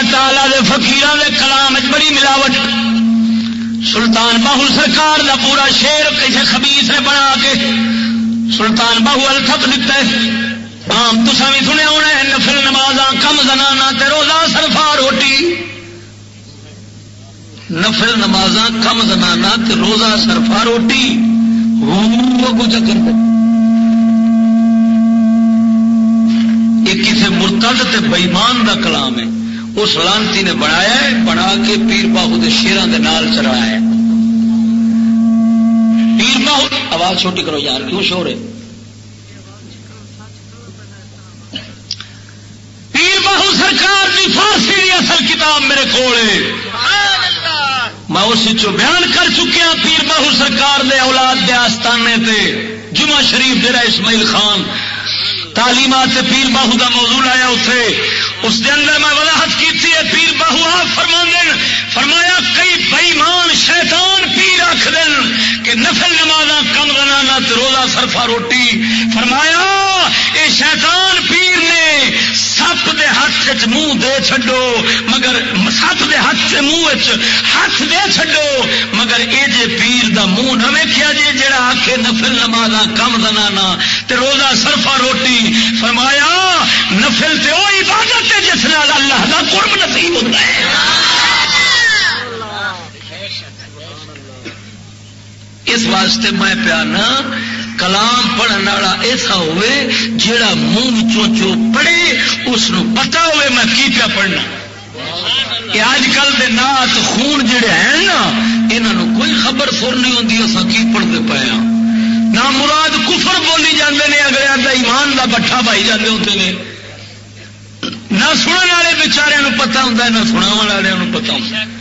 اللہ تعالی دے فقیران دے کلام بڑی ملاوٹ۔ سلطان باہو سرکار دا پورا شیر کسی خبیس نے بنا کے سلطان باہو الفت دیتا ہے۔ عام تو بھی سنیا ہونا ہے، نفل نماز کم زنانا تے روزہ سرفا روٹی۔ نفل نماز کم زنانا تے روزہ سرفا روٹی۔ وہ چکر یہ کسی مرتد تے بےمان دا کلام ہے۔ اس لانتی نے بنایا ہے بنا کے پیر باہو کے شیران دے نال چڑھایا ہے۔ پیر باہو آواز چھوٹی کرو یار، کیوں شور ہے؟ پیر باہو سرکار کی فارسی کی اصل کتاب میرے کو میں اس بیان کر چکیا ہاں پیر باہو سرکار دے اولاد دے آستانے تے، جمعہ شریف ڈیرا اسماعیل خان۔ تعلیمات پیر باہو کا موضوع آیا اتنے اس دے اندر میں وضاحت کی پیر باہو آپ فرما فرمایا، کئی بئیمان شیطان پیر آخ کہ نفل نمازاں کم بنانا روزہ سرفا روٹی۔ فرمایا ہاتھ منہ دے چڈو مگر سپ دے ہاتھ سے منہ ہاتھ دے چڈو مگر اے جے پیر دا منہ نہ ویکیا جی جڑا آخ نفل نماز کم بنانا روزہ سرفا روٹی، فرمایا نفل تے وہ عبادت ہے جس نال اللہ کا قرب نصیب ہوتا ہے۔ اس واسطے میں پیانا کلام پڑھنے والا ایسا ہوئے جیڑا منہ چو پڑھے، اس پتا ہوئے میں کی پیا پڑھنا۔ کہ اج کل کے نات خون جڑے ہیں نا یہاں کوئی خبر سر نہیں ہوتی اصا کی پڑھتے پے ہاں۔ نہ مراد کفر بولی جاندے نے اگلے کا ایمان کا بٹھا پائی جاتے ہوتے ہیں نہ سننے والے بچارے پتا ہوں نہ سنا والے پتا ہوں